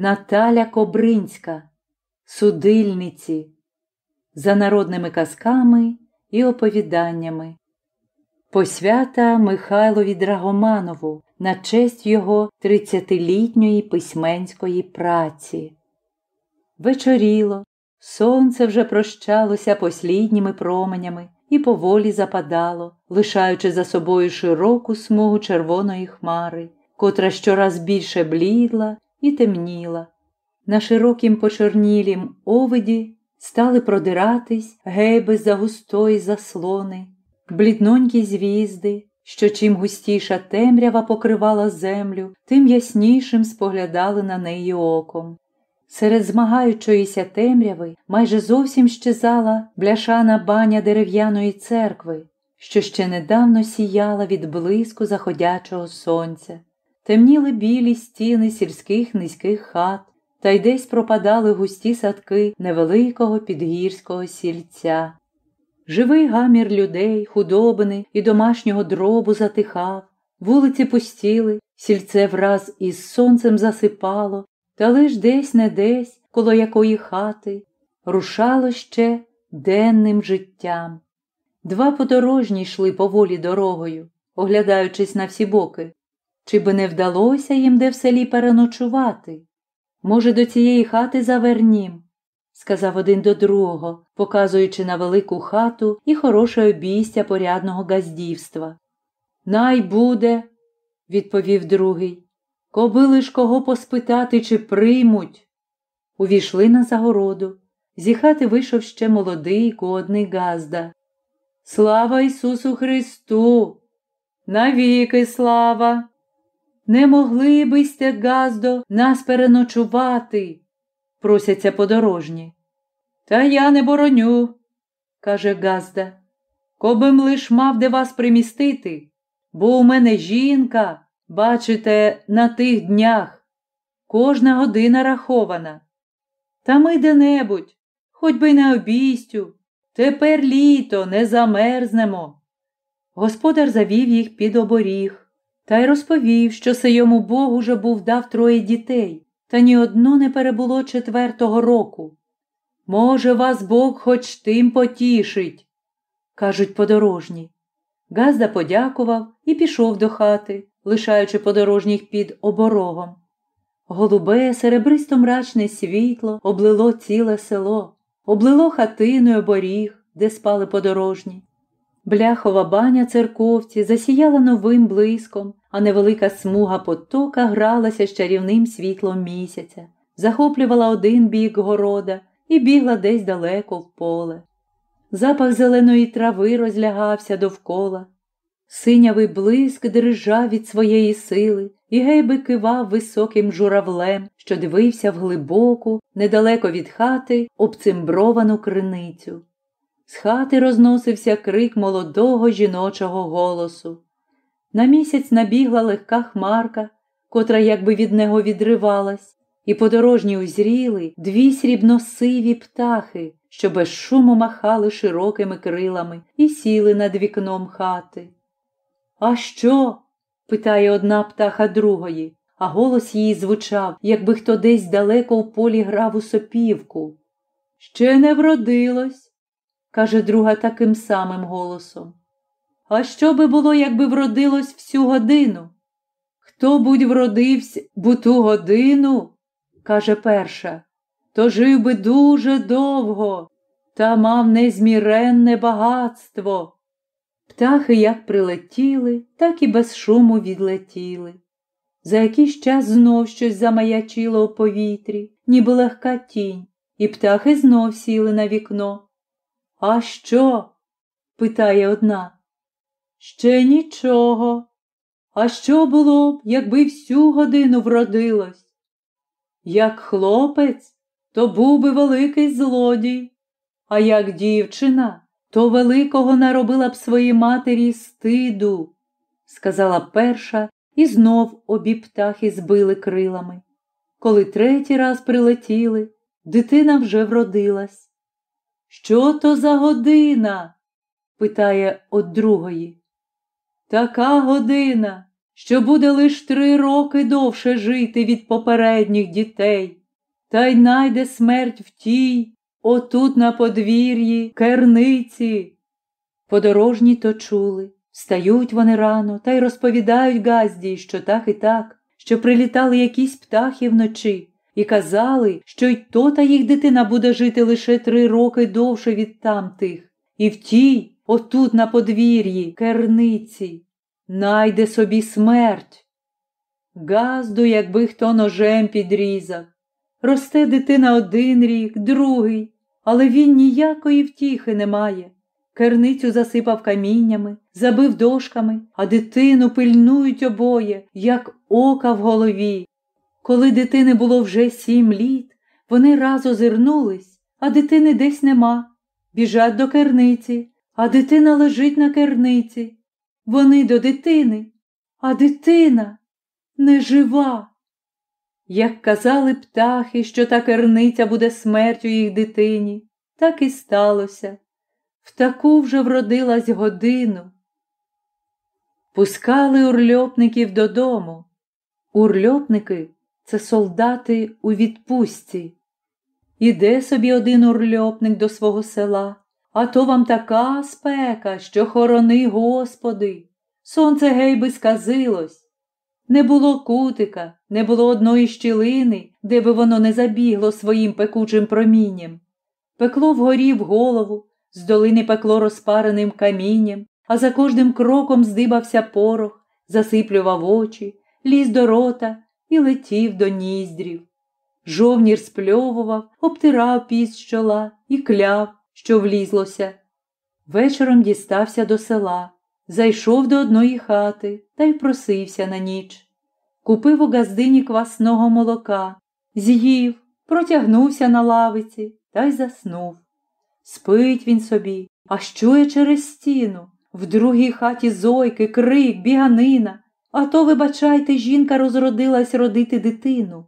Наталя Кобринська, судильниці, за народними казками і оповіданнями. Посвята Михайлові Драгоманову на честь його тридцятилітньої письменської праці. Вечоріло, сонце вже прощалося послідніми променями і поволі западало, лишаючи за собою широку смугу червоної хмари, котра щораз більше блідла і темніла. На широкім почорнілім овиді стали продиратись геби за густої заслони, бліднонькі звізди, що чим густіша темрява покривала землю, тим яснішим споглядали на неї оком. Серед змагаючоїся темряви майже зовсім щезала бляшана баня дерев'яної церкви, що ще недавно сіяла від блиску заходячого сонця. Темніли білі стіни сільських низьких хат, та й десь пропадали густі садки невеликого підгірського сільця. Живий гамір людей, худобини і домашнього дробу затихав, вулиці пустіли, сільце враз із сонцем засипало, та лиш десь не десь, коло якої хати, рушало ще денним життям. Два подорожні йшли поволі дорогою, оглядаючись на всі боки. Чи би не вдалося їм де в селі переночувати? Може, до цієї хати завернім, сказав один до другого, показуючи на велику хату і хороше обійстя порядного газдівства. Най буде, відповів другий. Коби лиш кого поспитати, чи приймуть. Увійшли на загороду. Зі хати вийшов ще молодий кодний Газда. Слава Ісусу Христу! Навіки слава! Не могли би сте, Газдо, нас переночувати, просяться подорожні. Та я не бороню, каже Газда. Кобим лиш мав де вас примістити, бо у мене жінка, бачите, на тих днях. Кожна година рахована. Та ми де-небудь, хоч би на обійстю. Тепер літо не замерзнемо. Господар завів їх під оборіг та й розповів, що се йому Бог уже був дав троє дітей, та ні одно не перебуло четвертого року. Може, вас Бог хоч тим потішить, кажуть подорожні. Газда подякував і пішов до хати, лишаючи подорожніх під оборогом. Голубе, серебристо мрачне світло облило ціле село, облило хатину й оборіг, де спали подорожні. Бляхова баня церковці засіяла новим блиском, а невелика смуга потока гралася з чарівним світлом місяця, захоплювала один бік города і бігла десь далеко в поле. Запах зеленої трави розлягався довкола. Синявий блиск дрижав від своєї сили, і гейби кивав високим журавлем, що дивився в глибоку, недалеко від хати, обцимбровану криницю. З хати розносився крик молодого жіночого голосу. На місяць набігла легка хмарка, котра якби від нього відривалась, і подорожні узріли дві срібносиві птахи, що без шуму махали широкими крилами і сіли над вікном хати. А що? питає одна птаха другої, а голос її звучав, якби хто десь далеко в полі грав у сопівку. Ще не вродилось, каже друга таким самим голосом. А що би було, якби вродилось всю годину? Хто будь вродився бу ту годину, каже перша, то жив би дуже довго та мав незміренне багатство. Птахи як прилетіли, так і без шуму відлетіли. За якийсь час знов щось замаячило у повітрі, ніби легка тінь, і птахи знов сіли на вікно. А що? питає одна. Ще нічого. А що було б, якби всю годину вродилось? Як хлопець, то був би великий злодій, а як дівчина, то великого наробила б своїй матері стиду, сказала перша, і знов обі птахи збили крилами. Коли третій раз прилетіли, дитина вже вродилась. Що то за година? питає од другої. Така година, що буде лиш три роки довше жити від попередніх дітей, та й найде смерть в тій, отут на подвір'ї, керниці. Подорожні то чули, встають вони рано та й розповідають Газді, що так і так, що прилітали якісь птахи вночі, і казали, що й то та їх дитина буде жити лише три роки довше від тамтих, і в тій, отут на подвір'ї, керниці, найде собі смерть. Газду, якби хто ножем підрізав. Росте дитина один рік, другий, але він ніякої втіхи не має. Керницю засипав каміннями, забив дошками, а дитину пильнують обоє, як ока в голові. Коли дитини було вже сім літ, вони раз озирнулись, а дитини десь нема. Біжать до керниці, а дитина лежить на керниці. Вони до дитини, а дитина не жива. Як казали птахи, що та керниця буде смертю їх дитині, так і сталося. В таку вже вродилась годину. Пускали урльопників додому. Урльопники це солдати у відпустці. Іде собі один урльопник до свого села, а то вам така спека, що хорони, Господи. Сонце гей би сказилось. Не було кутика, не було одної щілини, де би воно не забігло своїм пекучим промінням. Пекло вгорі в голову, з долини пекло розпареним камінням, а за кожним кроком здибався порох, засиплював очі, ліз до рота і летів до ніздрів. Жовнір спльовував, обтирав піс чола і кляв, що влізлося. Вечором дістався до села, зайшов до одної хати та й просився на ніч. Купив у газдині квасного молока, з'їв, протягнувся на лавиці та й заснув. Спить він собі, а чує через стіну. В другій хаті зойки, крик, біганина. А то, вибачайте, жінка розродилась родити дитину.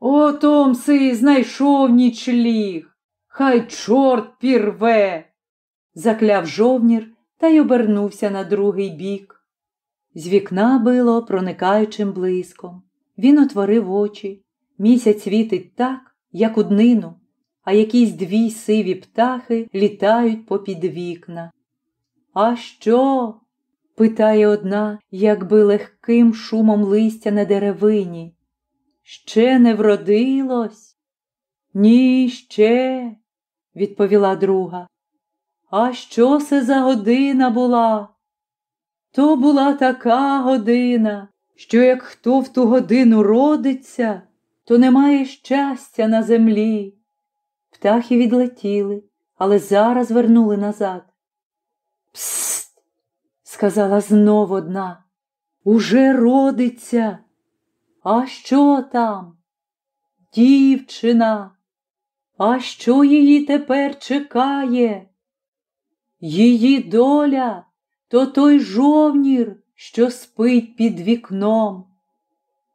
О, Томси, знайшов нічліг, хай чорт пірве, закляв жовнір та й обернувся на другий бік. З вікна било проникаючим блиском. Він отворив очі. Місяць світить так, як у днину, а якісь дві сиві птахи літають попід вікна. А що? питає одна, якби легким шумом листя на деревині. Ще не вродилось? Ні, ще, відповіла друга. А що це за година була? То була така година, що як хто в ту годину родиться, то немає щастя на землі. Птахи відлетіли, але зараз вернули назад. Псst, сказала знов одна. Уже родиться. А що там? Дівчина, а що її тепер чекає? Її доля то той жовнір, що спить під вікном.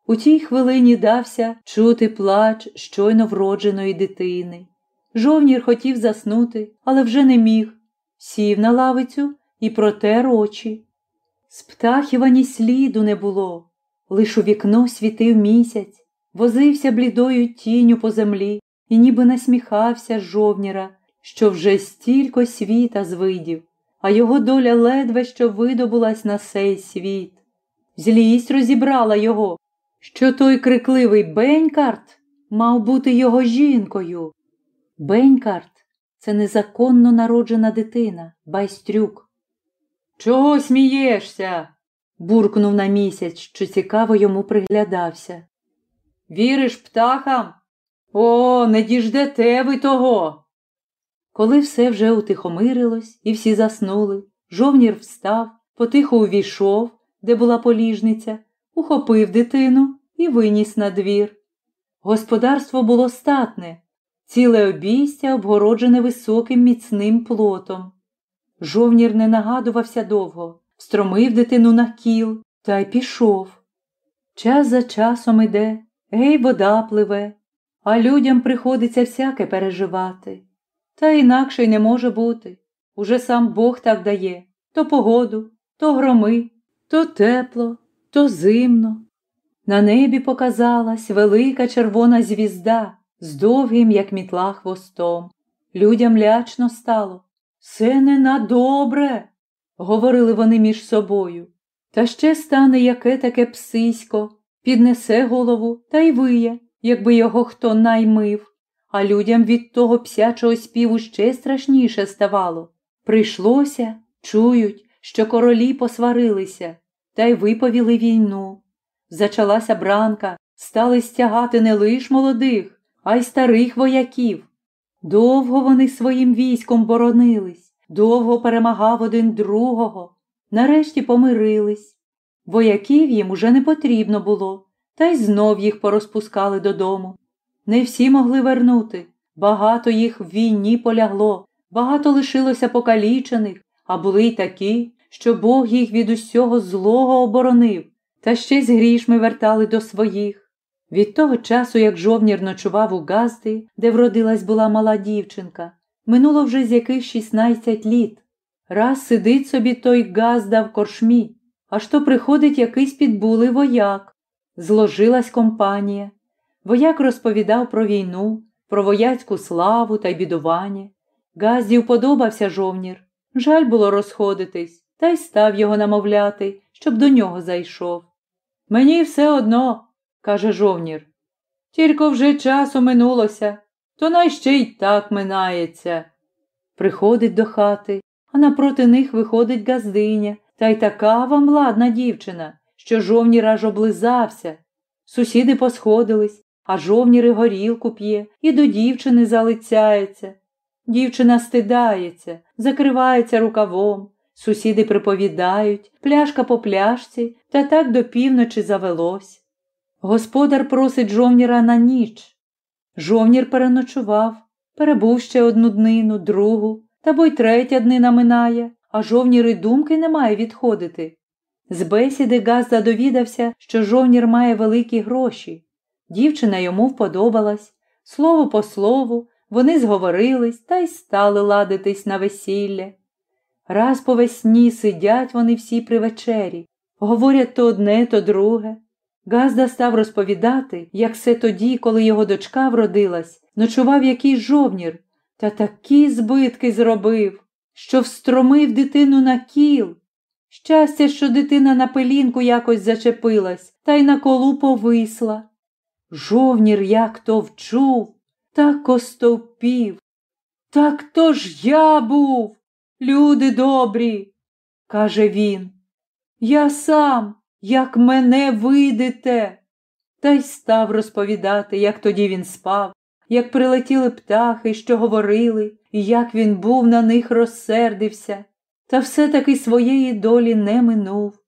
У тій хвилині дався чути плач щойно вродженої дитини. Жовнір хотів заснути, але вже не міг. Сів на лавицю і протер очі. З птахів ані сліду не було, лиш у вікно світив місяць, возився блідою тінню по землі і ніби насміхався з жовніра, що вже стільки світа звидів, а його доля ледве що видобулась на сей світ. Злість розібрала його, що той крикливий Бенькарт мав бути його жінкою. Бенькарт це незаконно народжена дитина, байстрюк. Чого смієшся? буркнув на місяць, що цікаво йому приглядався. Віриш птахам? О, не діждете ви того. Коли все вже утихомирилось і всі заснули, жовнір встав, потихо увійшов, де була поліжниця, ухопив дитину і виніс на двір. Господарство було статне, ціле обійстя обгороджене високим міцним плотом. Жовнір не нагадувався довго, встромив дитину на кіл та й пішов. Час за часом іде, гей, вода пливе, а людям приходиться всяке переживати. Та інакше й не може бути. Уже сам Бог так дає то погоду, то громи, то тепло, то зимно. На небі показалась велика червона звізда з довгим, як мітла, хвостом. Людям лячно стало. Все не на добре, говорили вони між собою. Та ще стане яке таке псисько, піднесе голову та й виє, якби його хто наймив. А людям від того псячого співу ще страшніше ставало. Прийшлося, чують, що королі посварилися, та й виповіли війну. Зачалася бранка, стали стягати не лиш молодих, а й старих вояків. Довго вони своїм військом боронились, довго перемагав один другого, нарешті помирились. Вояків їм уже не потрібно було, та й знов їх порозпускали додому. Не всі могли вернути, багато їх в війні полягло, багато лишилося покалічених, а були й такі, що Бог їх від усього злого оборонив, та ще з грішми вертали до своїх. Від того часу, як жовнір ночував у Газди, де вродилась була мала дівчинка, минуло вже з яких 16 літ. Раз сидить собі той Газда в коршмі, аж то приходить якийсь підбулий вояк. Зложилась компанія. Вояк розповідав про війну, про вояцьку славу та й бідування. Газді вподобався жовнір. Жаль було розходитись, та й став його намовляти, щоб до нього зайшов. Мені все одно, каже жовнір. Тільки вже часу минулося, то най ще й так минається. Приходить до хати, а напроти них виходить газдиня, та й така вам ладна дівчина, що жовнір аж облизався. Сусіди посходились, а жовніри горілку п'є і до дівчини залицяється. Дівчина стидається, закривається рукавом, сусіди приповідають, пляшка по пляшці, та так до півночі завелось. Господар просить жовніра на ніч. Жовнір переночував, перебув ще одну днину, другу, та бо й третя днина минає, а жовнір і думки не має відходити. З бесіди Газда довідався, що жовнір має великі гроші. Дівчина йому вподобалась. Слово по слову, вони зговорились та й стали ладитись на весілля. Раз по весні сидять вони всі при вечері, говорять то одне, то друге. Газда став розповідати, як все тоді, коли його дочка вродилась, ночував якийсь жовнір, та такі збитки зробив, що встромив дитину на кіл. Щастя, що дитина на пелінку якось зачепилась та й на колу повисла. Жовнір як то вчув, так остовпів. Так то ж я був, люди добрі, каже він. Я сам як мене видите. Та й став розповідати, як тоді він спав, як прилетіли птахи, що говорили, і як він був на них розсердився, та все-таки своєї долі не минув.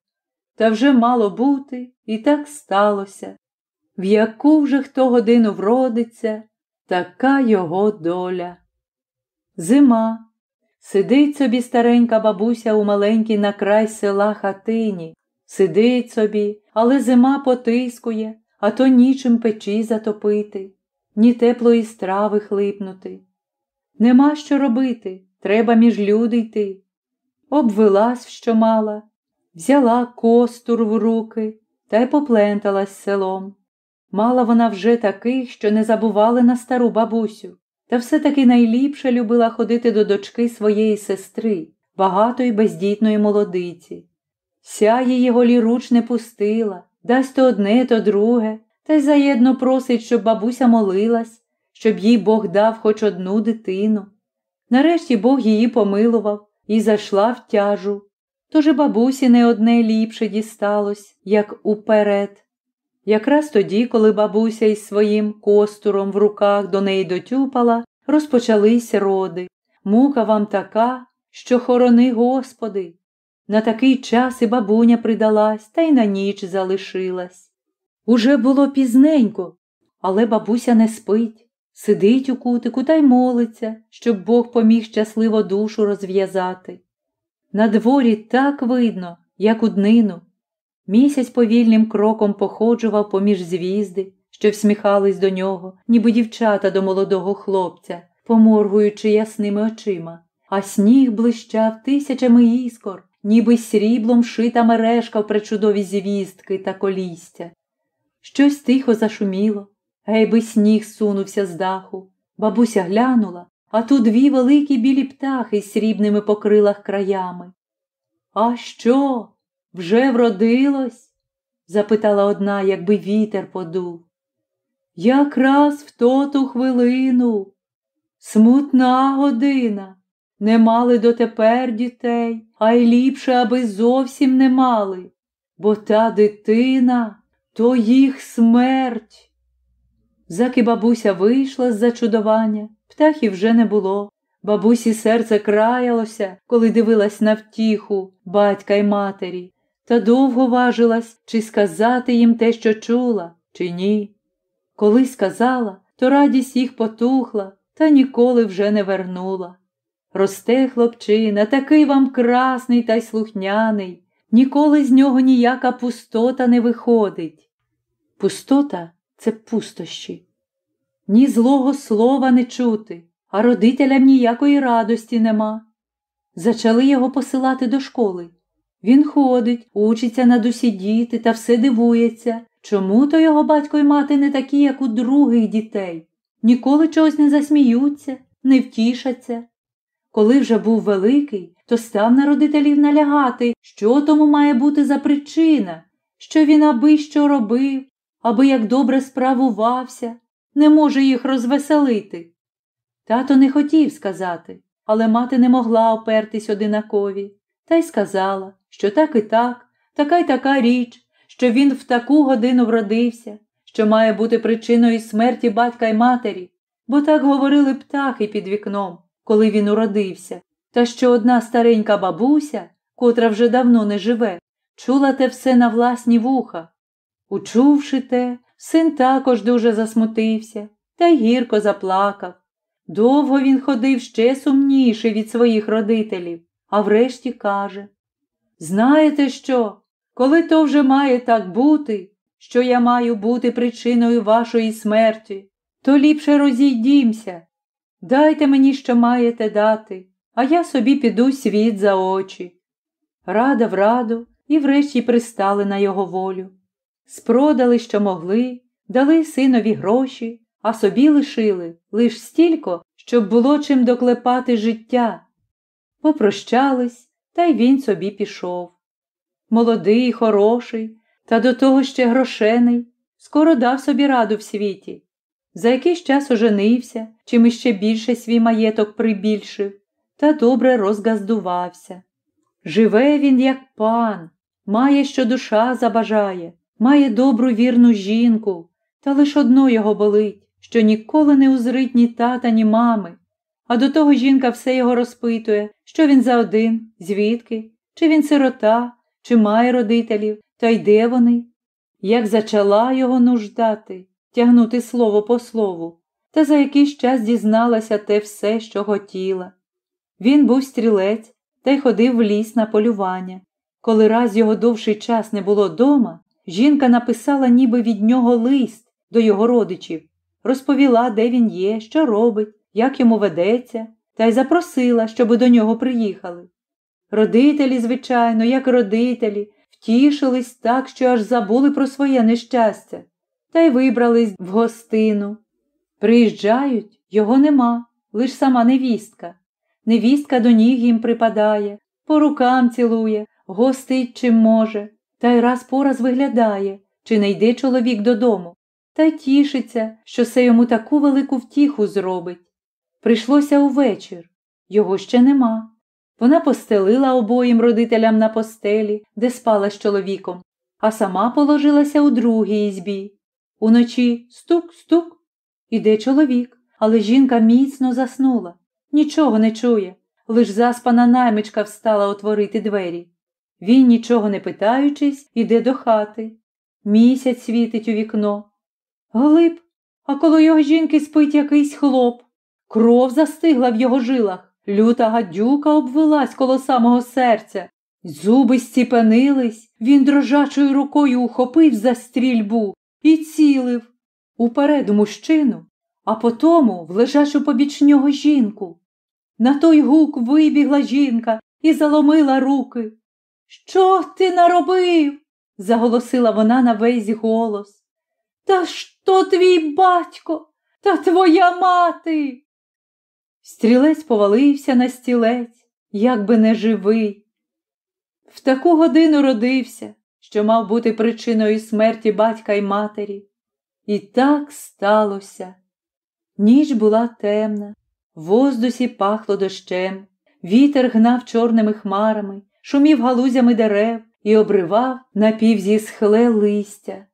Та вже мало бути, і так сталося. В яку вже хто годину вродиться, така його доля. Зима. Сидить собі старенька бабуся у маленькій на край села хатині, Сидить собі, але зима потискує, а то нічим печі затопити, ні теплої страви хлипнути. Нема що робити, треба між люди йти. Обвелась, що мала, взяла костур в руки та й попленталась селом. Мала вона вже таких, що не забували на стару бабусю, та все-таки найліпше любила ходити до дочки своєї сестри, багатої бездітної молодиці. Ся її голіруч не пустила, дасть то одне, то друге, та й заєдно просить, щоб бабуся молилась, щоб їй Бог дав хоч одну дитину. Нарешті Бог її помилував і зайшла в тяжу. Тож і бабусі не одне ліпше дісталось, як уперед. Якраз тоді, коли бабуся із своїм костуром в руках до неї дотюпала, розпочались роди. Мука вам така, що хорони Господи. На такий час і бабуня придалась та й на ніч залишилась. Уже було пізненько, але бабуся не спить, сидить у кутику та й молиться, щоб Бог поміг щасливо душу розв'язати. На дворі так видно, як у днину. Місяць повільним кроком походжував поміж звізди, що всміхались до нього, ніби дівчата до молодого хлопця, поморгуючи ясними очима, а сніг блищав тисячами іскор ніби сріблом шита мережка в причудові звістки та колістя. Щось тихо зашуміло, гейби сніг сунувся з даху. Бабуся глянула, а тут дві великі білі птахи з срібними по крилах краями. А що? Вже вродилось? запитала одна, якби вітер подув. Якраз в тоту хвилину. Смутна година. Не мали дотепер дітей, а й ліпше, аби зовсім не мали, бо та дитина то їх смерть. Заки бабуся вийшла з зачудування, птахів вже не було. Бабусі серце краялося, коли дивилась на втіху батька й матері, та довго важилась, чи сказати їм те, що чула, чи ні. Коли сказала, то радість їх потухла та ніколи вже не вернула. Росте хлопчина, такий вам красний та й слухняний, ніколи з нього ніяка пустота не виходить. Пустота це пустощі. Ні злого слова не чути, а родителям ніякої радості нема. Зачали його посилати до школи. Він ходить, учиться над усі діти та все дивується, чому то його батько й мати не такі, як у других дітей, ніколи чогось не засміються, не втішаться. Коли вже був великий, то став на родителів налягати, що тому має бути за причина, що він аби що робив, аби як добре справувався, не може їх розвеселити. Тато не хотів сказати, але мати не могла опертись одинакові, та й сказала, що так і так, така й така річ, що він в таку годину вродився, що має бути причиною смерті батька й матері, бо так говорили птахи під вікном, коли він уродився, та що одна старенька бабуся, котра вже давно не живе, чула те все на власні вуха. Учувши те, син також дуже засмутився та гірко заплакав. Довго він ходив ще сумніший від своїх родителів, а врешті каже Знаєте що? Коли то вже має так бути, що я маю бути причиною вашої смерті, то ліпше розійдімся. Дайте мені, що маєте дати, а я собі піду світ за очі. Рада в раду і врешті пристали на його волю. Спродали, що могли, дали синові гроші, а собі лишили лиш стільки, щоб було чим доклепати життя. Попрощались, та й він собі пішов. Молодий, хороший, та до того ще грошений, скоро дав собі раду в світі. За якийсь час оженився, чим іще більше свій маєток прибільшив, та добре розгаздувався. Живе він, як пан, має, що душа забажає, має добру вірну жінку, та лиш одно його болить, що ніколи не узрить ні тата, ні мами. А до того жінка все його розпитує, що він за один, звідки, чи він сирота, чи має родителів, та й де вони. Як зачала його нуждати, тягнути слово по слову, та за якийсь час дізналася те все, що хотіла. Він був стрілець та й ходив в ліс на полювання. Коли раз його довший час не було дома, жінка написала ніби від нього лист до його родичів, розповіла, де він є, що робить, як йому ведеться, та й запросила, щоби до нього приїхали. Родителі, звичайно, як родителі, втішились так, що аж забули про своє нещастя, та й вибрались в гостину. Приїжджають, його нема, лиш сама невістка. Невістка до ніг їм припадає, по рукам цілує, гостить чим може, та й раз по раз виглядає, чи не йде чоловік додому, та й тішиться, що це йому таку велику втіху зробить. Прийшлося увечір, його ще нема. Вона постелила обоїм родителям на постелі, де спала з чоловіком, а сама положилася у другій ізбі. Уночі стук-стук. Іде чоловік, але жінка міцно заснула, нічого не чує, лиш заспана наймичка встала отворити двері. Він, нічого не питаючись, іде до хати. Місяць світить у вікно. Глиб, а коло його жінки спить якийсь хлоп. Кров застигла в його жилах, люта гадюка обвелась коло самого серця. Зуби стіпенились, він дрожачою рукою ухопив за стрільбу і цілив уперед мужчину, а потому в лежачу побіч нього жінку. На той гук вибігла жінка і заломила руки. Що ти наробив? заголосила вона на весь голос. Та що твій батько та твоя мати? Стрілець повалився на стілець, як би не живий. В таку годину родився, що мав бути причиною смерті батька й матері. І так сталося. Ніч була темна, в воздусі пахло дощем, вітер гнав чорними хмарами, шумів галузями дерев і обривав напівзісхле листя.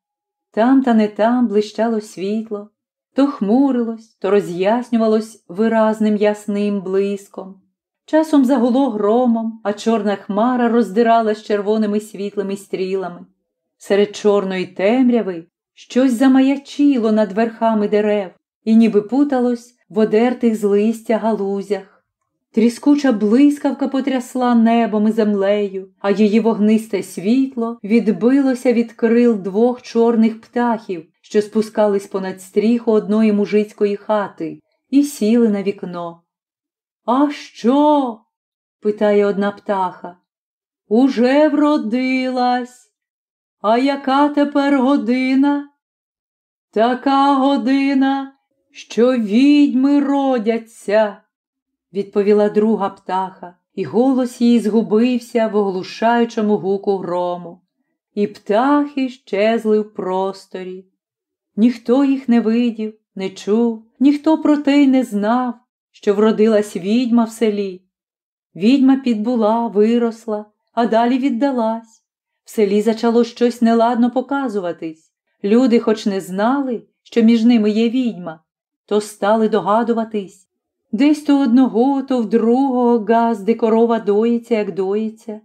Там та не там блищало світло, то хмурилось, то роз'яснювалось виразним ясним блиском. Часом загуло громом, а чорна хмара роздиралась червоними світлими стрілами. Серед чорної темряви щось замаячило над верхами дерев і ніби путалось в одертих з листя галузях. Тріскуча блискавка потрясла небом і землею, а її вогнисте світло відбилося від крил двох чорних птахів, що спускались понад стріху одної мужицької хати, і сіли на вікно. А що? питає одна птаха. Уже вродилась. А яка тепер година? Така година, що відьми родяться, відповіла друга птаха, і голос її згубився в оглушаючому гуку грому. І птахи щезли в просторі. Ніхто їх не видів, не чув, ніхто про те й не знав, що вродилась відьма в селі. Відьма підбула, виросла, а далі віддалась. В селі зачало щось неладно показуватись. Люди, хоч не знали, що між ними є відьма, то стали догадуватись. Десь то одного, то в другого газди корова доїться, як доїться.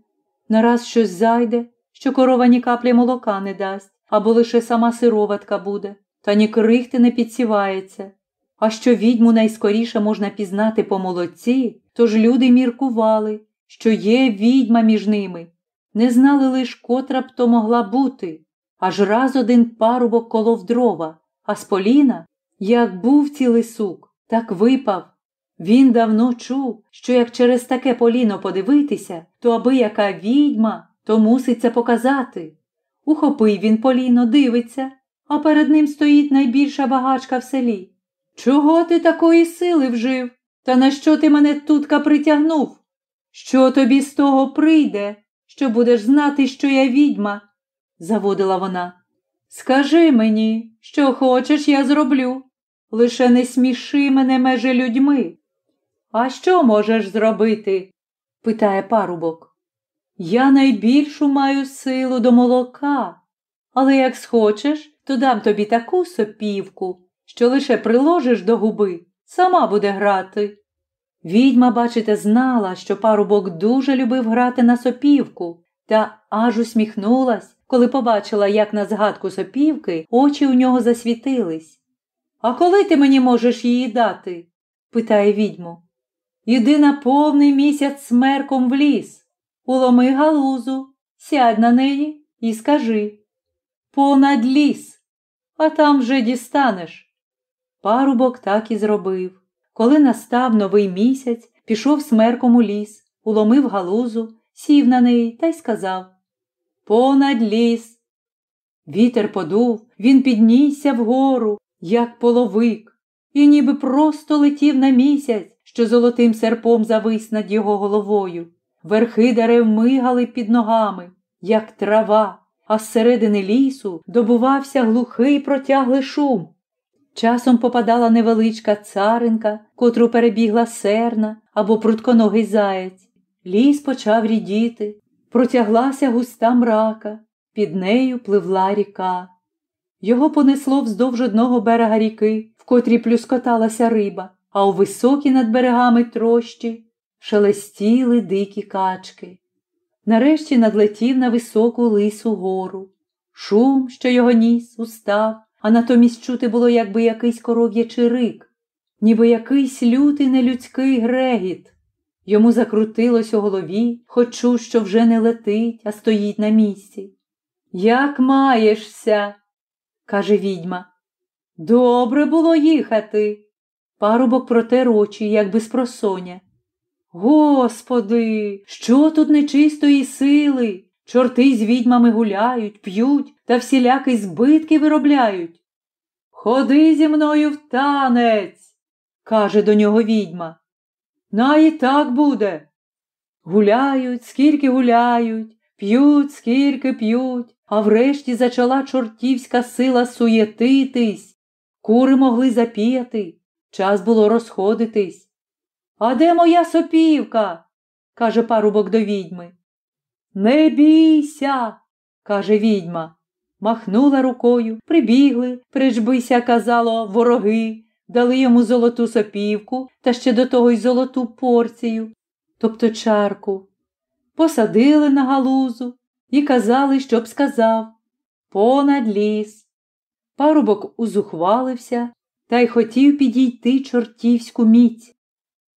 Нараз щось зайде, що корова ні каплі молока не дасть, або лише сама сироватка буде, та ні крихти не підсівається. А що відьму найскоріше можна пізнати по молодці, тож люди міркували, що є відьма між ними. Не знали лиш, котра б то могла бути. Аж раз один парубок колов дрова, а з поліна, як був цілий сук, так випав. Він давно чув, що як через таке поліно подивитися, то аби яка відьма, то мусить це показати. Ухопив він поліно, дивиться, а перед ним стоїть найбільша багачка в селі. Чого ти такої сили вжив? Та на що ти мене тутка притягнув? Що тобі з того прийде, що будеш знати, що я відьма? заводила вона. Скажи мені, що хочеш, я зроблю. Лише не сміши мене межи людьми. А що можеш зробити? питає парубок. Я найбільшу маю силу до молока, але як схочеш, то дам тобі таку сопівку, що лише приложиш до губи, сама буде грати. Відьма, бачите, знала, що парубок дуже любив грати на сопівку, та аж усміхнулась, коли побачила, як на згадку сопівки очі у нього засвітились. А коли ти мені можеш її дати? питає відьму. Іди на повний місяць смерком в ліс, уломи галузу, сядь на неї і скажи понад ліс, а там вже дістанеш. Парубок так і зробив. Коли настав новий місяць, пішов смерком у ліс, уломив галузу, сів на неї та й сказав Понад ліс. Вітер подув, він піднісся вгору, як половик, і ніби просто летів на місяць, що золотим серпом завис над його головою. Верхи дерев мигали під ногами, як трава, а зсередини лісу добувався глухий протяглий шум. Часом попадала невеличка царинка, котру перебігла серна або прутконогий заєць. Ліс почав рідіти, протяглася густа мрака, під нею пливла ріка. Його понесло вздовж одного берега ріки, в котрій плюскоталася риба, а у високі над берегами трощі шелестіли дикі качки. Нарешті надлетів на високу лису гору. Шум, що його ніс, устав, а натомість чути було якби якийсь коров'ячий рик, ніби якийсь лютий нелюдський грегіт. Йому закрутилось у голові, хоч чув, що вже не летить, а стоїть на місці. Як маєшся? каже відьма. Добре було їхати. Парубок протер очі, як би з просоня. Господи, що тут нечистої сили? Чорти з відьмами гуляють, п'ють та всілякі збитки виробляють. Ходи зі мною в танець, каже до нього відьма. На і так буде. Гуляють, скільки гуляють, п'ють, скільки п'ють, а врешті зачала чортівська сила суєтитись. Кури могли запіяти, час було розходитись. А де моя сопівка? каже парубок до відьми. Не бійся, каже відьма. Махнула рукою, прибігли, прижбися, казало, вороги, дали йому золоту сопівку та ще до того й золоту порцію, тобто чарку. Посадили на галузу і казали, щоб сказав понад ліс. Парубок узухвалився та й хотів підійти чортівську міць.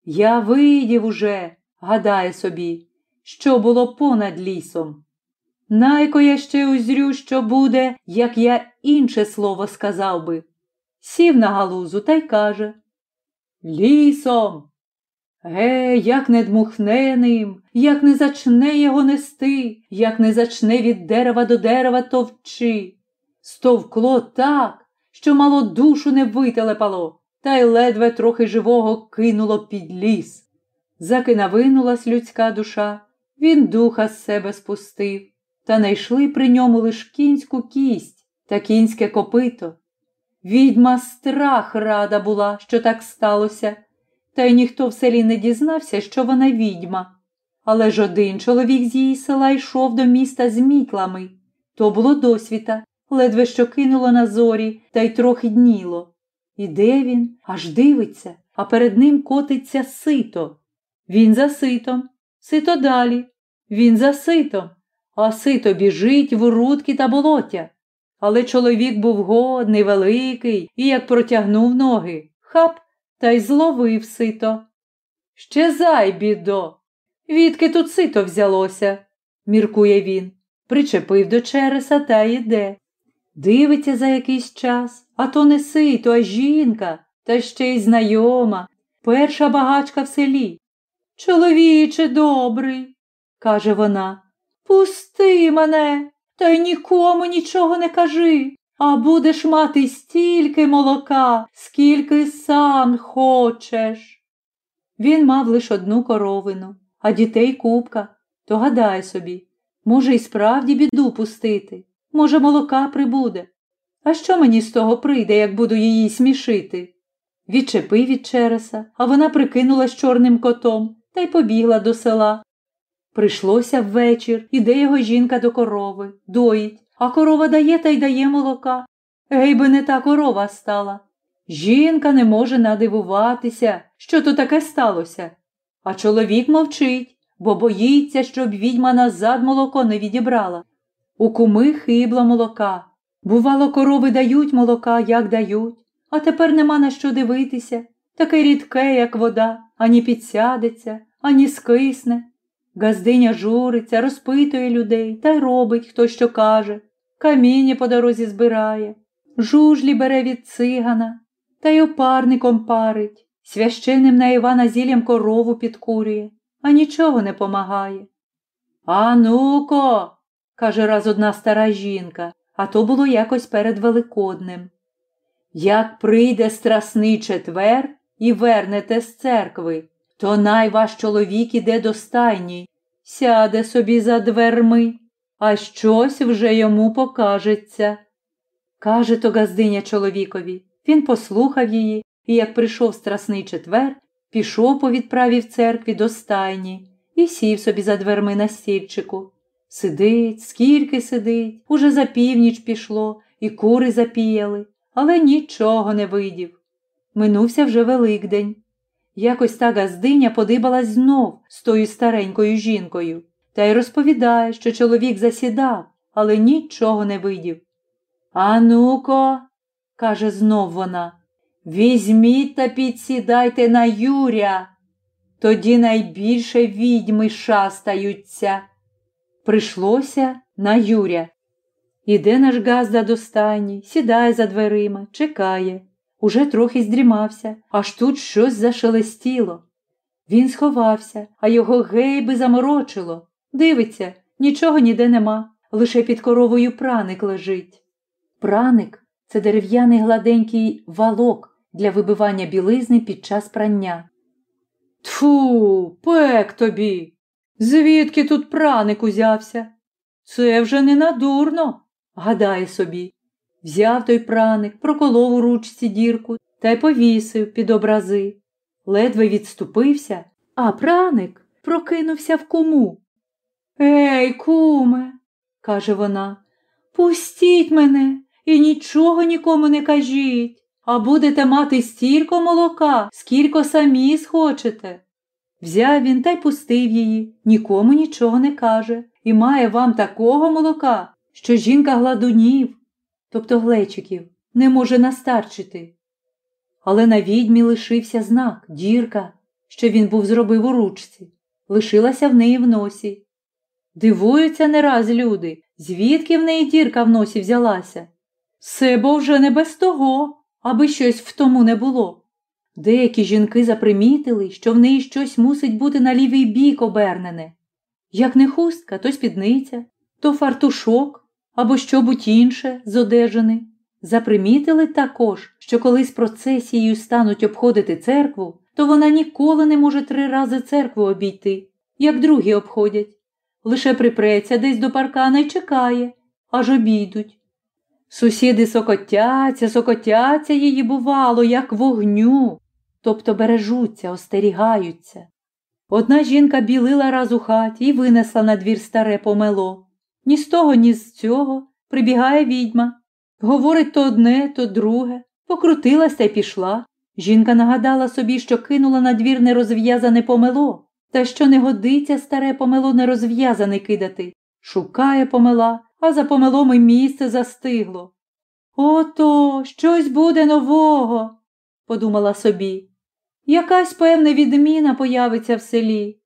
Я видів уже, гадає собі, що було понад лісом. Найко я ще узрю, що буде, як я інше слово сказав би. Сів на галузу та й каже Лісом. Ге, як не дмухне ним, як не зачне його нести, як не зачне від дерева до дерева товчи. Стовкло так, що мало душу не вителепало, та й ледве трохи живого кинуло під ліс. Заки навинулась людська душа, він духа з себе спустив, та найшли при ньому лиш кінську кість та кінське копито. Відьма страх рада була, що так сталося, та й ніхто в селі не дізнався, що вона відьма. Але ж один чоловік з її села йшов до міста з мітлами. То було досвіта, ледве що кинуло на зорі та й трохи дніло. Іде він, аж дивиться, а перед ним котиться сито. Він за ситом, сито далі, він за ситом, а сито біжить в рудки та болоття. Але чоловік був годний, великий і як протягнув ноги, хап, та й зловив сито. Щезай, бідо, відки тут сито взялося, міркує він, причепив до череса та йде. Дивиться за якийсь час, а то не сито, а жінка, та ще й знайома, перша багачка в селі. Чоловіче добрий, каже вона, пусти мене, та й нікому нічого не кажи, а будеш мати стільки молока, скільки сам хочеш. Він мав лише одну коровину, а дітей купка, то гадай собі, може, і справді біду пустити, може, молока прибуде. А що мені з того прийде, як буду її смішити? Відчепив від череса, а вона прикинулась чорним котом та й побігла до села. Прийшлося ввечір, іде його жінка до корови, доїть, а корова дає та й дає молока. Гей би не та корова стала. Жінка не може надивуватися, що то таке сталося. А чоловік мовчить, бо боїться, щоб відьма назад молоко не відібрала. У куми хибло молока. Бувало, корови дають молока, як дають, а тепер нема на що дивитися. Таке рідке, як вода, ані підсядеться, ані скисне. Газдиня журиться, розпитує людей та й робить, хто що каже, каміння по дорозі збирає, жужлі бере від цигана та й опарником парить, священним на Івана зіллям корову підкурює, а нічого не помагає. А ну-ко, каже раз одна стара жінка, а то було якось перед Великоднем. Як прийде страсний четвер і вернете з церкви, то най ваш чоловік іде до стайні, сяде собі за дверми, а щось вже йому покажеться. Каже то газдиня чоловікові. Він послухав її і, як прийшов страсний четвер, пішов по відправі в церкві до стайні і сів собі за дверми на стільчику. Сидить, скільки сидить, уже за північ пішло, і кури запіяли, але нічого не видів. Минувся вже Великдень. Якось та газдиня подибалась знов з тою старенькою жінкою та й розповідає, що чоловік засідав, але нічого не видів. А ну-ко, каже знов вона, візьміть та підсідайте на Юря, тоді найбільше відьми шастаються. Прийшлося на Юря. Іде наш газда до стайні, сідає за дверима, чекає. Уже трохи здрімався, аж тут щось зашелестіло. Він сховався, а його гейби заморочило. Дивиться, нічого ніде нема, лише під коровою праник лежить. Праник це дерев'яний гладенький валок для вибивання білизни під час прання. Тфу, пек тобі. Звідки тут праник узявся? Це вже не надурно, гадає собі. Взяв той праник, проколов у ручці дірку та й повісив під образи. Ледве відступився, а праник прокинувся в куму. Ей, куме, каже вона, пустіть мене і нічого нікому не кажіть, а будете мати стільки молока, скільки самі схочете. Взяв він та й пустив її, нікому нічого не каже, і має вам такого молока, що жінка гладунів, тобто глечиків, не може настарчити. Але на відьмі лишився знак, дірка, що він був зробив у ручці, лишилася в неї в носі. Дивуються не раз люди, звідки в неї дірка в носі взялася. Все бо вже не без того, аби щось в тому не було. Деякі жінки запримітили, що в неї щось мусить бути на лівий бік обернене. Як не хустка, то спідниця, то фартушок або що будь інше з одежини. Запримітили також, що коли з процесією стануть обходити церкву, то вона ніколи не може три рази церкву обійти, як другі обходять. Лише припреться десь до паркана й чекає, аж обійдуть. Сусіди сокотяться, сокотяться її, бувало, як вогню, тобто бережуться, остерігаються. Одна жінка білила раз у хаті і винесла на двір старе помело. Ні з того, ні з цього прибігає відьма. Говорить то одне, то друге, покрутилася й пішла. Жінка нагадала собі, що кинула на двір нерозв'язане помело, та що не годиться старе помело нерозв'язане кидати. Шукає помела, а за помелом і місце застигло. Ото, щось буде нового, подумала собі. Якась певна відміна появиться в селі.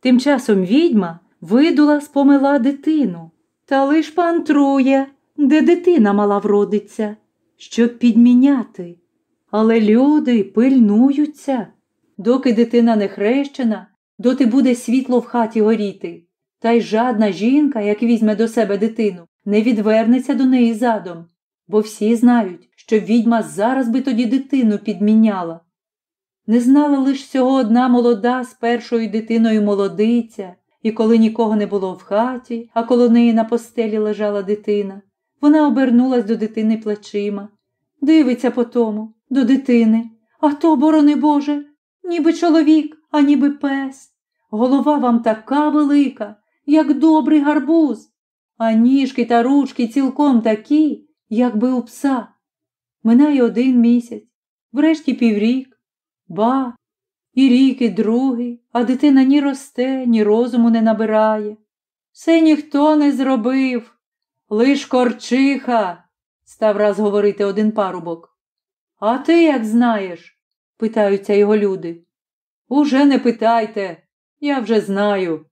Тим часом відьма видула з помила дитину, та лиш пантрує, де дитина мала вродиться, щоб підміняти. Але люди пильнуються. Доки дитина не хрещена, доти буде світло в хаті горіти. Та й жадна жінка, як візьме до себе дитину, не відвернеться до неї задом, бо всі знають, що відьма зараз би тоді дитину підміняла. Не знала лиш цього одна молода з першою дитиною молодиця, і коли нікого не було в хаті, а коло неї на постелі лежала дитина, вона обернулась до дитини плечима, дивиться по тому, до дитини, а то, борони Боже, ніби чоловік, а ніби пес. Голова вам така велика, як добрий гарбуз, а ніжки та ручки цілком такі, як би у пса. Минає один місяць, врешті піврік, ба, і рік, і другий, а дитина ні росте, ні розуму не набирає. Все ніхто не зробив, лиш корчиха, став раз говорити один парубок. А ти як знаєш? питаються його люди. Уже не питайте, я вже знаю.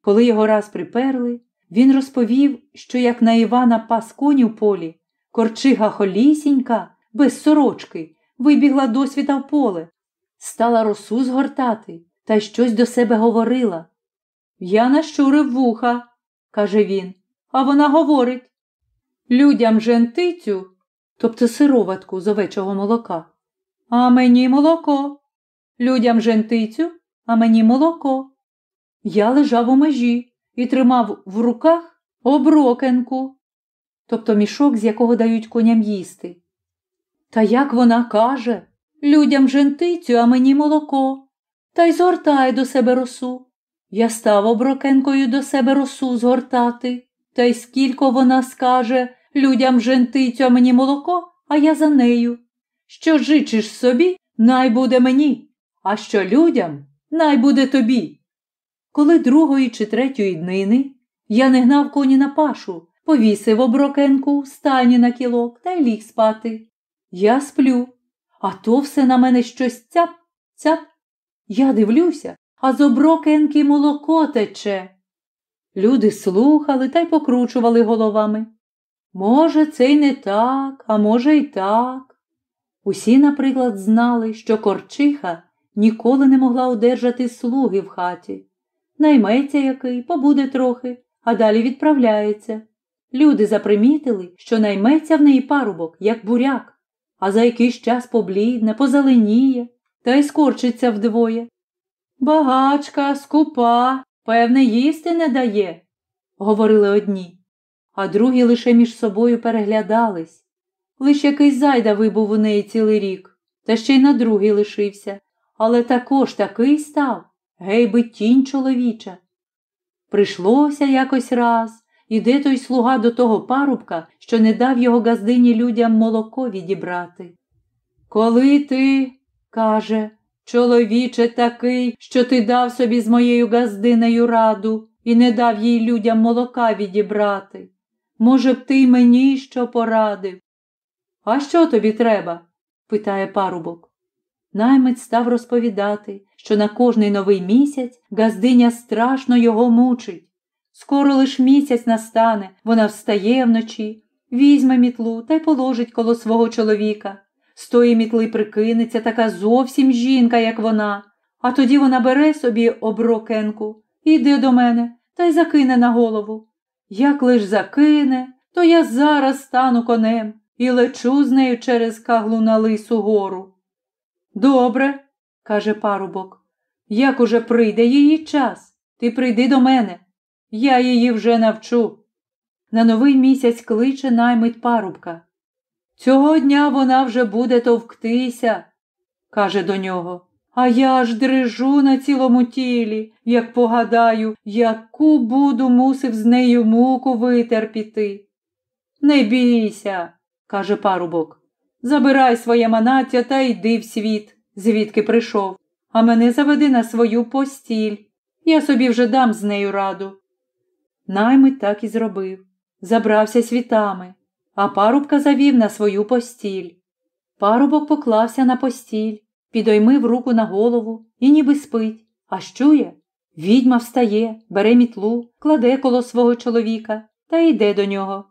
Коли його раз приперли, він розповів, що як на Івана пас коні в полі, корчиха холісінька, без сорочки, вибігла досвіта в поле, стала росу згортати та щось до себе говорила. Я нащурив вуха, каже він, а вона говорить. Людям жентицю, тобто сироватку з овечого молока, а мені молоко. Людям жентицю, а мені молоко. Я лежав у межі і тримав в руках оброкенку, тобто мішок, з якого дають коням їсти. Та як вона каже, людям жентицю, а мені молоко, та й згортає до себе росу. Я став оброкенкою до себе росу згортати, та й скільки вона скаже людям жентицю, а мені молоко, а я за нею. Що жичиш собі, най буде мені, а що людям, най буде тобі. Коли другої чи третьої днини я не гнав коні на пашу, повісив оброкенку в стані на кілок та й ліг спати. Я сплю, а то все на мене щось цяп, цяп. Я дивлюся, а з оброкенки молоко тече. Люди слухали та й покручували головами. Може, це й не так, а може, й так. Усі, наприклад, знали, що корчиха ніколи не могла одержати слуги в хаті. Найметься який, побуде трохи, а далі відправляється. Люди запримітили, що найметься в неї парубок, як буряк, а за якийсь час поблідне, позеленіє та й скорчиться вдвоє. Багачка, скупа, певне, їсти не дає, говорили одні, а другі лише між собою переглядались. Лиш якийсь зайда вибув у неї цілий рік, та ще й на другий лишився, але також такий став, гей би тінь чоловіча. Прийшлося якось раз, іде той слуга до того парубка, що не дав його газдині людям молоко відібрати. Коли ти, каже, чоловіче такий, що ти дав собі з моєю газдинею раду і не дав їй людям молока відібрати, може б ти мені що порадив? А що тобі треба? питає парубок. Наймець став розповідати, що на кожний новий місяць газдиня страшно його мучить. Скоро лиш місяць настане, вона встає вночі, візьме мітлу та й положить коло свого чоловіка. З тої мітли прикинеться така зовсім жінка, як вона, а тоді вона бере собі оброкенку, йде до мене та й закине на голову. Як лиш закине, то я зараз стану конем і лечу з нею через каглу на лису гору. Добре, каже парубок, як уже прийде її час, ти прийди до мене. Я її вже навчу. На новий місяць кличе наймить парубка. Цього дня вона вже буде товктися, каже до нього. А я ж дрижу на цілому тілі, як погадаю, яку буду мусив з нею муку витерпіти. Не бійся, каже парубок. Забирай своє манаття та йди в світ, звідки прийшов, а мене заведи на свою постіль. Я собі вже дам з нею раду. Наймит так і зробив. Забрався світами, а парубка завів на свою постіль. Парубок поклався на постіль, підоймив руку на голову і ніби спить, а чує. Відьма встає, бере мітлу, кладе коло свого чоловіка та йде до нього.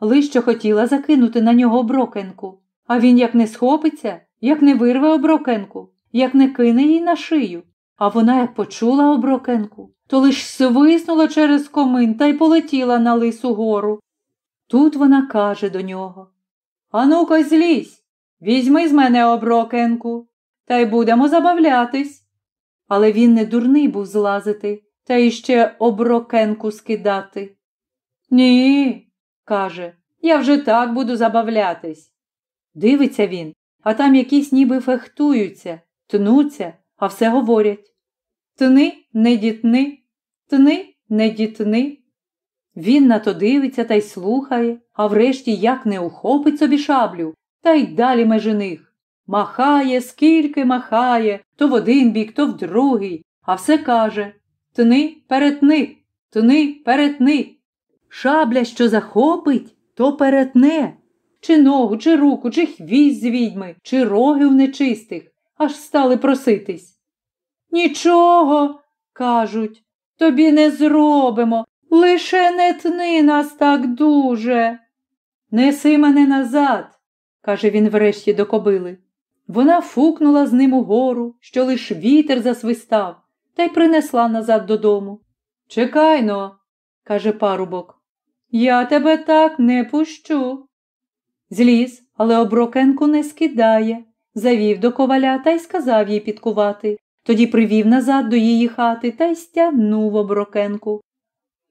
Лищо хотіла закинути на нього оброкенку, а він як не схопиться, як не вирве оброкенку, як не кине їй на шию. А вона, як почула оброкенку, то лиш свиснула через комин та й полетіла на лису гору. Тут вона каже до нього Ану ка злізь, візьми з мене оброкенку, та й будемо забавлятись. Але він не дурний був злазити та іще оброкенку скидати. Ні, каже, я вже так буду забавлятись. Дивиться він, а там якісь ніби фехтуються, тнуться, а все говорять. Тни не дітни, тни не дітни. Він на то дивиться та й слухає, а врешті як не ухопить собі шаблю, та й далі межи них. Махає, скільки махає, то в один бік, то в другий, а все каже Тни перетни, тни перетни. Шабля, що захопить, то перетне. Чи ногу, чи руку, чи хвіст з відьми, чи роги в нечистих, аж стали проситись. Нічого, кажуть, тобі не зробимо, лише не тни нас так дуже. Неси мене назад, каже він врешті до кобили. Вона фукнула з ним угору, що лиш вітер засвистав, та й принесла назад додому. Чекайно, каже парубок, я тебе так не пущу. Зліз, але оброкенку не скидає, завів до коваля та й сказав їй підкувати, тоді привів назад до її хати та й стягнув оброкенку.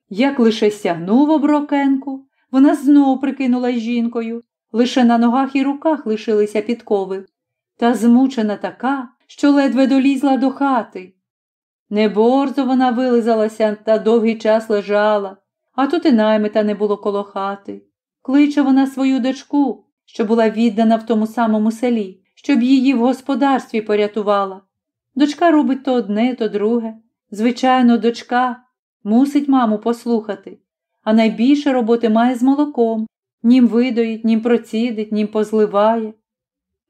Як лише стягнув оброкенку, вона знов прикинулась жінкою, лише на ногах і руках лишилися підкови, та змучена така, що ледве долізла до хати. Неборзо вона вилизалася та довгий час лежала, а тут і наймита не було коло хати. Кличе вона свою дочку, що була віддана в тому самому селі, щоб її в господарстві порятувала. Дочка робить то одне, то друге. Звичайно, дочка мусить маму послухати, а найбільше роботи має з молоком, нім видоїть, нім процідить, нім позливає.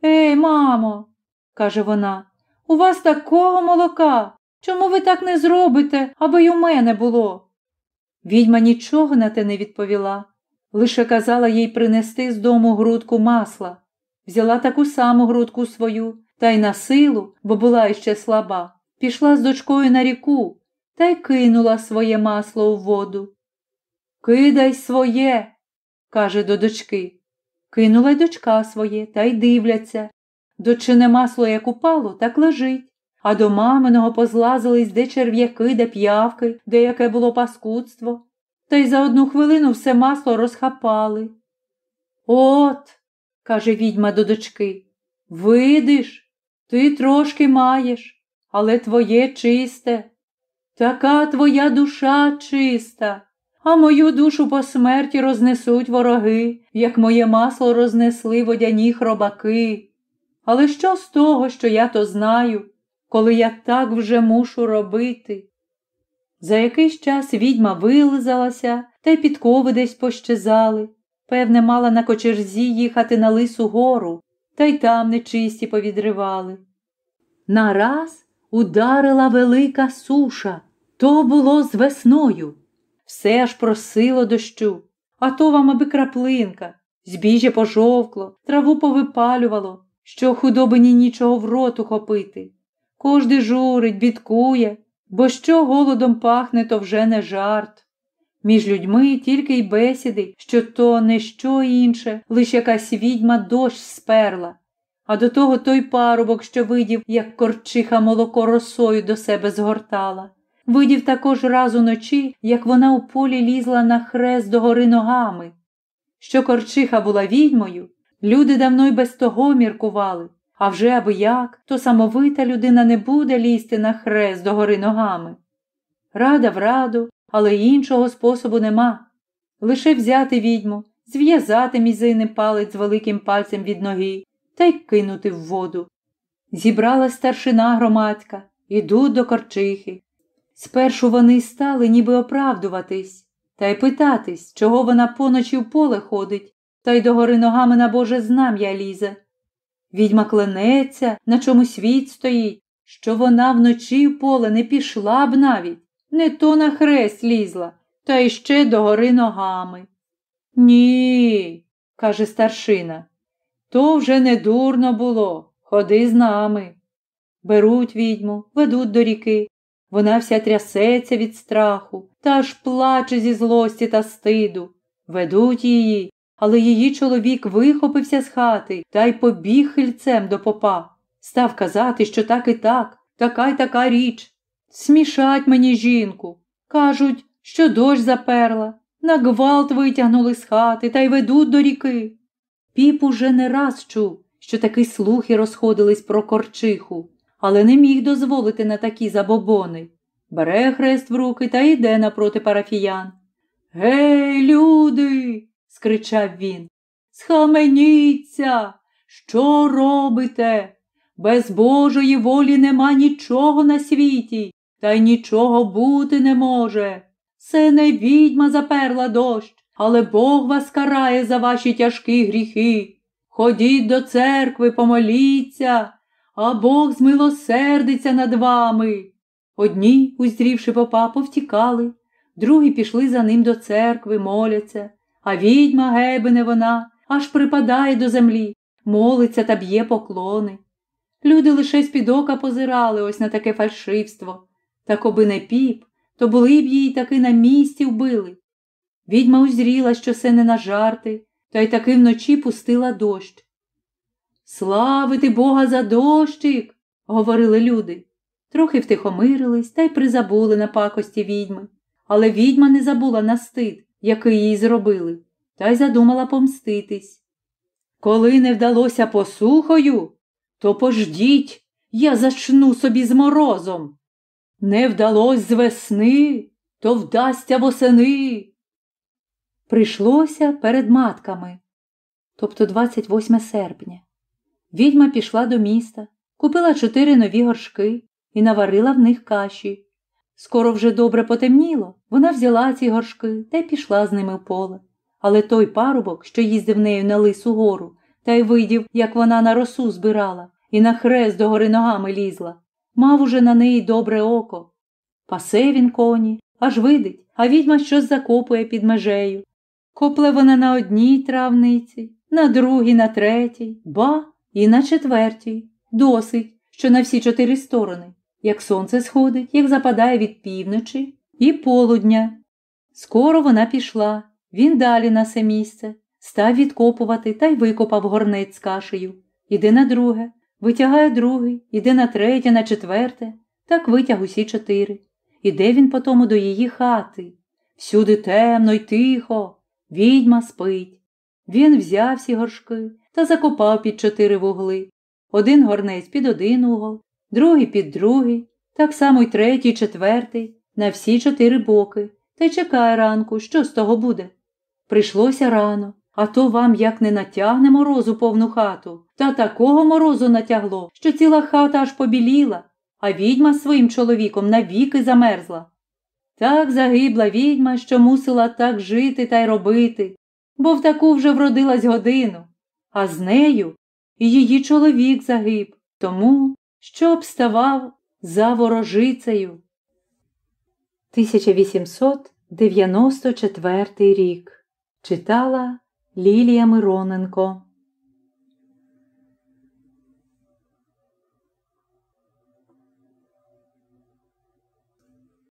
Ей, мамо, каже вона, у вас такого молока. Чому ви так не зробите, аби й у мене було? Відьма нічого на те не відповіла, лише казала їй принести з дому грудку масла взяла таку саму грудку свою та й на силу, бо була іще слаба, пішла з дочкою на ріку та й кинула своє масло у воду. Кидай своє, каже до дочки. Кинула й дочка своє та й дивляться. Дочине масло як упало, так лежить, а до маминого позлазились де черв'яки, де п'явки, де яке було паскудство, та й за одну хвилину все масло розхапали. От, каже відьма до дочки, видиш, ти трошки маєш, але твоє чисте. Така твоя душа чиста, а мою душу по смерті рознесуть вороги, як моє масло рознесли водяні хробаки. Але що з того, що я то знаю, коли я так вже мушу робити? За якийсь час відьма вилизалася та й підкови десь пощезали. Певне, мала на кочерзі їхати на лису гору, та й там нечисті повідривали. Нараз ударила велика суша. То було з весною. Все аж просило дощу, а то вам аби краплинка, збіжжя пожовкло, траву повипалювало, що худобині нічого в рот ухопити. Кожний журить, бідкує, бо що голодом пахне, то вже не жарт. Між людьми тільки й бесіди, що то не що інше, лише якась відьма дощ сперла, а до того той парубок, що видів, як корчиха молоко росою до себе згортала. Видів також раз уночі, як вона у полі лізла на хрест до гори ногами. Що корчиха була відьмою, люди давно й без того міркували, а вже аби як, то самовита людина не буде лізти на хрест до гори ногами. Рада в раду, але іншого способу нема. Лише взяти відьму, зв'язати мізинний палець з великим пальцем від ноги та й кинути в воду. Зібрала старшина громадська, ідуть до корчихи. Спершу вони стали ніби оправдуватись та й питатись, чого вона поночі в поле ходить, та й догори ногами на Боже знам'я лізе. Відьма кленеться, на чому світ стоїть, що вона вночі в поле не пішла б навіть, не то на хрест лізла, та іще догори ногами. Ні, каже старшина, то вже не дурно було, ходи з нами. Беруть відьму, ведуть до ріки, вона вся трясеться від страху та аж плаче зі злості та стиду. Ведуть її, але її чоловік вихопився з хати та й побіг хильцем до попа. Став казати, що так і так, така й така річ. Смішать мені жінку. Кажуть, що дощ заперла, на гвалт витягнули з хати та й ведуть до ріки. Піп уже не раз чув, що такі слухи розходились про корчиху але не міг дозволити на такі забобони. Бере хрест в руки та йде напроти парафіян. Гей, люди. скричав він. Схаменіться, що робите? Без Божої волі нема нічого на світі, та й нічого бути не може. Це не відьма заперла дощ, але Бог вас карає за ваші тяжкі гріхи. Ходіть до церкви, помоліться, а Бог змилосердиться над вами. Одні, узрівши попа, повтікали, другі пішли за ним до церкви, моляться, а відьма гебене вона, аж припадає до землі, молиться та б'є поклони. Люди лише з під ока позирали ось на таке фальшивство. Та коби не піп, то були б її таки на місці вбили. Відьма узріла, що це не на жарти, та й таки вночі пустила дощ. Славити Бога за дощик, говорили люди. Трохи втихомирились та й призабули на пакості відьми. Але відьма не забула на стид, який їй зробили, та й задумала помститись. Коли не вдалося посухою, то пождіть, я зачну собі з морозом. Не вдалось з весни, то вдасться восени. Прийшлося перед матками, тобто 28 серпня. Відьма пішла до міста, купила чотири нові горшки і наварила в них каші. Скоро вже добре потемніло, вона взяла ці горшки та й пішла з ними в поле. Але той парубок, що їздив нею на лису гору, та й видів, як вона на росу збирала і на хрест до гори ногами лізла, мав уже на неї добре око. Пасе він коні, аж видить, а відьма щось закопує під межею. Копле вона на одній травниці, на другій, на третій, ба і на четвертій. Досить, що на всі чотири сторони, як сонце сходить, як западає від півночі і полудня. Скоро вона пішла, він далі на це місце, став відкопувати та й викопав горнець з кашею. Іде на друге, витягає другий, іде на третє, на четверте, так витяг усі чотири. Іде він потому до її хати. Всюди темно й тихо, відьма спить. Він взяв всі горшки та закопав під чотири вугли. Один горнець під один угол, другий під другий, так само й третій, четвертий, на всі чотири боки, та й чекає ранку, що з того буде. Прийшлося рано, а то вам як не натягне морозу повну хату, та такого морозу натягло, що ціла хата аж побіліла, а відьма своїм чоловіком навіки замерзла. Так загибла відьма, що мусила так жити та й робити, бо в таку вже вродилась годину, а з нею і її чоловік загиб, тому що обставав за ворожицею. 1894 рік читала Лілія Мироненко